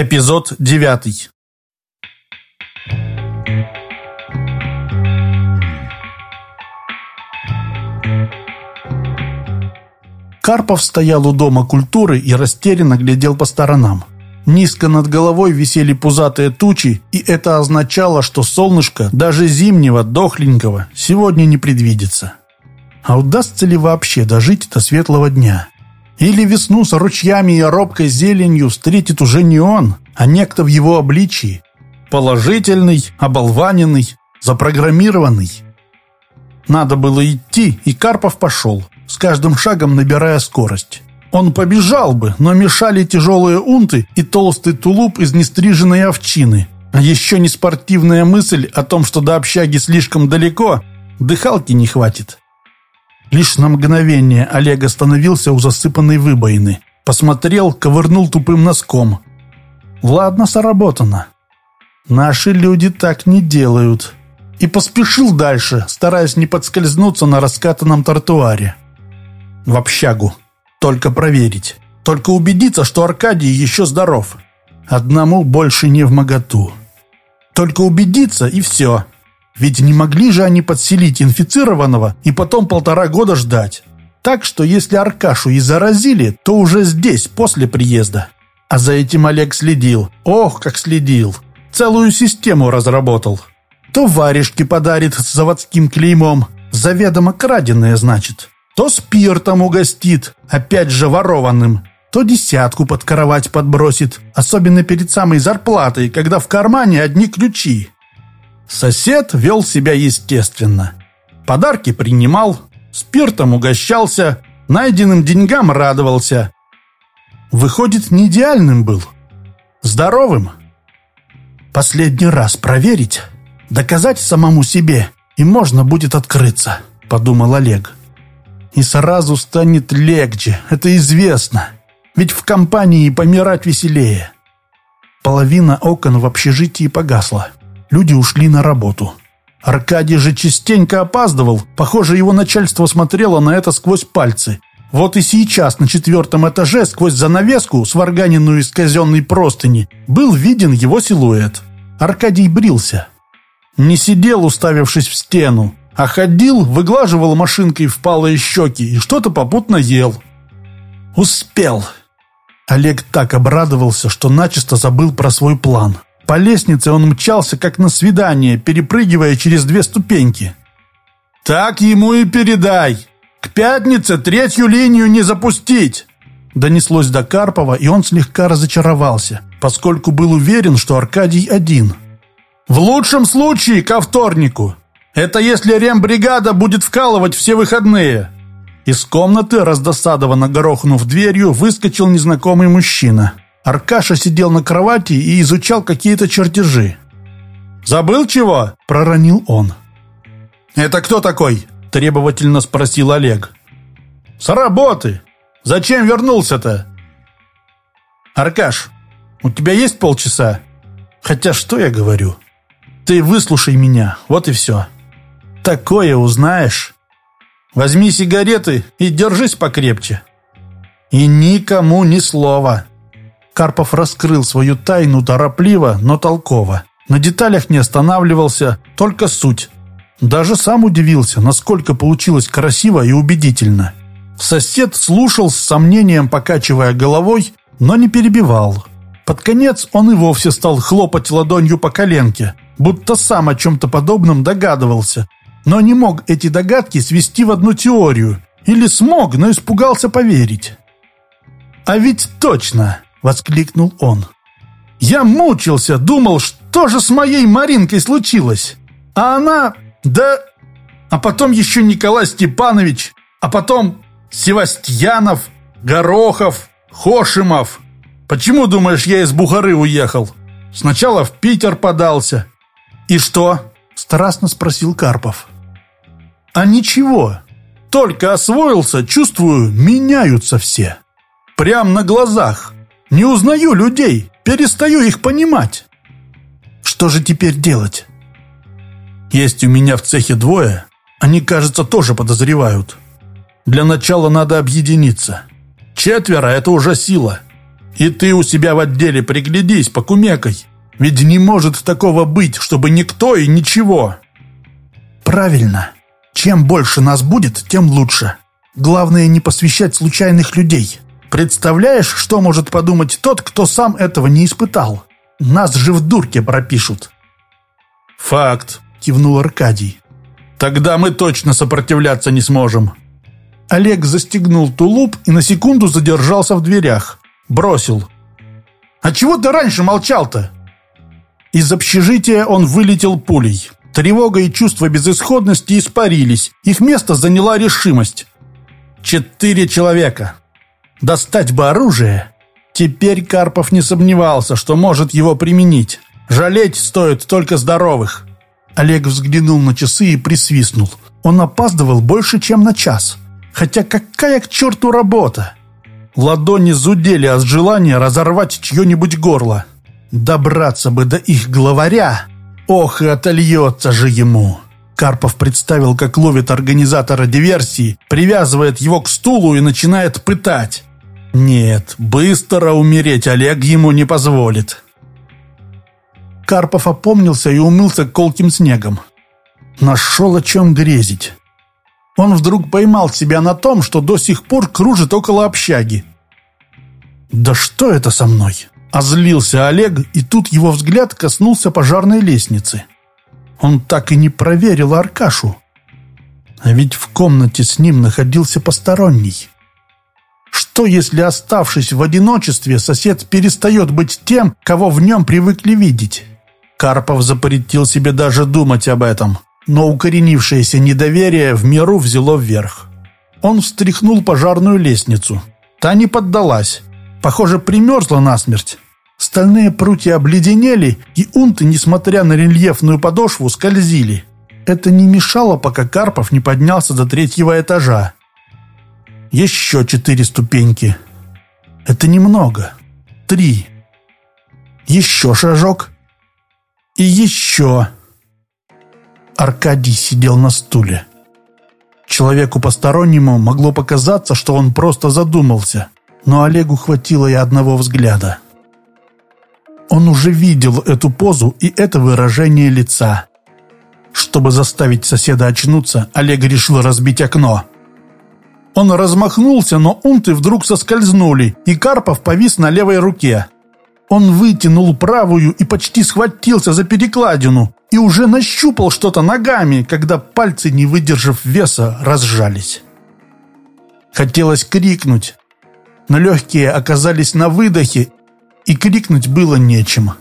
Эпизод девятый. Карпов стоял у Дома культуры и растерянно глядел по сторонам. Низко над головой висели пузатые тучи, и это означало, что солнышко, даже зимнего, дохленького, сегодня не предвидится. А удастся ли вообще дожить до светлого дня? Или весну с ручьями и робкой зеленью встретит уже не он, а некто в его обличии? Положительный, оболваненный, запрограммированный. Надо было идти, и Карпов пошел, с каждым шагом набирая скорость. Он побежал бы, но мешали тяжелые унты и толстый тулуп из нестриженной овчины. А еще не спортивная мысль о том, что до общаги слишком далеко, дыхалки не хватит. Лишь на мгновение Олег остановился у засыпанной выбоины. Посмотрел, ковырнул тупым носком. Ладно, сработано. Наши люди так не делают. И поспешил дальше, стараясь не подскользнуться на раскатанном тротуаре. В общагу. Только проверить. Только убедиться, что Аркадий еще здоров. Одному больше не в моготу. Только убедиться и все. Ведь не могли же они подселить инфицированного и потом полтора года ждать. Так что если Аркашу и заразили, то уже здесь, после приезда. А за этим Олег следил. Ох, как следил. Целую систему разработал. То варежки подарит с заводским клеймом. Заведомо краденое, значит то спиртом угостит, опять же ворованным, то десятку под кровать подбросит, особенно перед самой зарплатой, когда в кармане одни ключи. Сосед вел себя естественно. Подарки принимал, спиртом угощался, найденным деньгам радовался. Выходит, не идеальным был. Здоровым. Последний раз проверить, доказать самому себе, и можно будет открыться, подумал Олег. И сразу станет легче, это известно. Ведь в компании помирать веселее. Половина окон в общежитии погасла. Люди ушли на работу. Аркадий же частенько опаздывал. Похоже, его начальство смотрело на это сквозь пальцы. Вот и сейчас на четвертом этаже сквозь занавеску, сварганенную из казенной простыни, был виден его силуэт. Аркадий брился. Не сидел, уставившись в стену, а ходил, выглаживал машинкой впалые щеки и что-то попутно ел. Успел. Олег так обрадовался, что начисто забыл про свой план. По лестнице он мчался, как на свидание, перепрыгивая через две ступеньки. «Так ему и передай! К пятнице третью линию не запустить!» Донеслось до Карпова, и он слегка разочаровался, поскольку был уверен, что Аркадий один. «В лучшем случае ко вторнику, это если рембригада будет вкалывать все выходные!» Из комнаты, раздосадованно горохнув дверью, выскочил незнакомый мужчина. Аркаша сидел на кровати и изучал какие-то чертежи. «Забыл чего?» – проронил он. «Это кто такой?» – требовательно спросил Олег. «С работы! Зачем вернулся-то?» «Аркаш, у тебя есть полчаса? Хотя что я говорю? Ты выслушай меня, вот и все» такое узнаешь. Возьми сигареты и держись покрепче. И никому ни слова. Карпов раскрыл свою тайну торопливо, но толково. На деталях не останавливался, только суть. Даже сам удивился, насколько получилось красиво и убедительно. Сосед слушал с сомнением, покачивая головой, но не перебивал. Под конец он и вовсе стал хлопать ладонью по коленке, будто сам о чем-то подобном догадывался, но не мог эти догадки свести в одну теорию. Или смог, но испугался поверить. «А ведь точно!» — воскликнул он. «Я мучился, думал, что же с моей Маринкой случилось? А она... да... А потом еще Николай Степанович, а потом Севастьянов, Горохов, Хошимов. Почему, думаешь, я из Бухары уехал? Сначала в Питер подался. И что?» — страстно спросил Карпов. А ничего. Только освоился, чувствую, меняются все. Прям на глазах. Не узнаю людей, перестаю их понимать. Что же теперь делать? Есть у меня в цехе двое. Они, кажется, тоже подозревают. Для начала надо объединиться. Четверо – это уже сила. И ты у себя в отделе приглядись, покумекай. Ведь не может такого быть, чтобы никто и ничего. Правильно. Чем больше нас будет, тем лучше. Главное не посвящать случайных людей. Представляешь, что может подумать тот, кто сам этого не испытал? Нас же в дурке пропишут. Факт, кивнул Аркадий. Тогда мы точно сопротивляться не сможем. Олег застегнул тулуп и на секунду задержался в дверях. Бросил. «А чего ты раньше молчал-то?» Из общежития он вылетел пулей. Тревога и чувство безысходности испарились. Их место заняла решимость. Четыре человека. Достать бы оружие. Теперь Карпов не сомневался, что может его применить. Жалеть стоит только здоровых. Олег взглянул на часы и присвистнул. Он опаздывал больше, чем на час. Хотя какая к черту работа? Ладони зудели от желания разорвать чье-нибудь горло. Добраться бы до их главаря. Ох, и отольется же ему. Карпов представил, как ловит организатора диверсии, привязывает его к стулу и начинает пытать. Нет, быстро умереть Олег ему не позволит. Карпов опомнился и умылся колким снегом. Нашел о чем грезить. Он вдруг поймал себя на том, что до сих пор кружит около общаги. «Да что это со мной?» Озлился Олег, и тут его взгляд коснулся пожарной лестницы. Он так и не проверил Аркашу. А ведь в комнате с ним находился посторонний. Что, если, оставшись в одиночестве, сосед перестает быть тем, кого в нем привыкли видеть? Карпов запретил себе даже думать об этом но укоренившееся недоверие в миру взяло вверх. Он встряхнул пожарную лестницу. Та не поддалась. Похоже, примерзла насмерть. Стальные прутья обледенели, и унты, несмотря на рельефную подошву, скользили. Это не мешало, пока Карпов не поднялся до третьего этажа. Еще четыре ступеньки. Это немного. Три. Еще шажок. И еще. Аркадий сидел на стуле. Человеку постороннему могло показаться, что он просто задумался, но Олегу хватило и одного взгляда. Он уже видел эту позу и это выражение лица. Чтобы заставить соседа очнуться, Олег решил разбить окно. Он размахнулся, но унты вдруг соскользнули, и Карпов повис на левой руке. Он вытянул правую и почти схватился за перекладину и уже нащупал что-то ногами, когда пальцы, не выдержав веса, разжались. Хотелось крикнуть, но легкие оказались на выдохе, и крикнуть было нечем.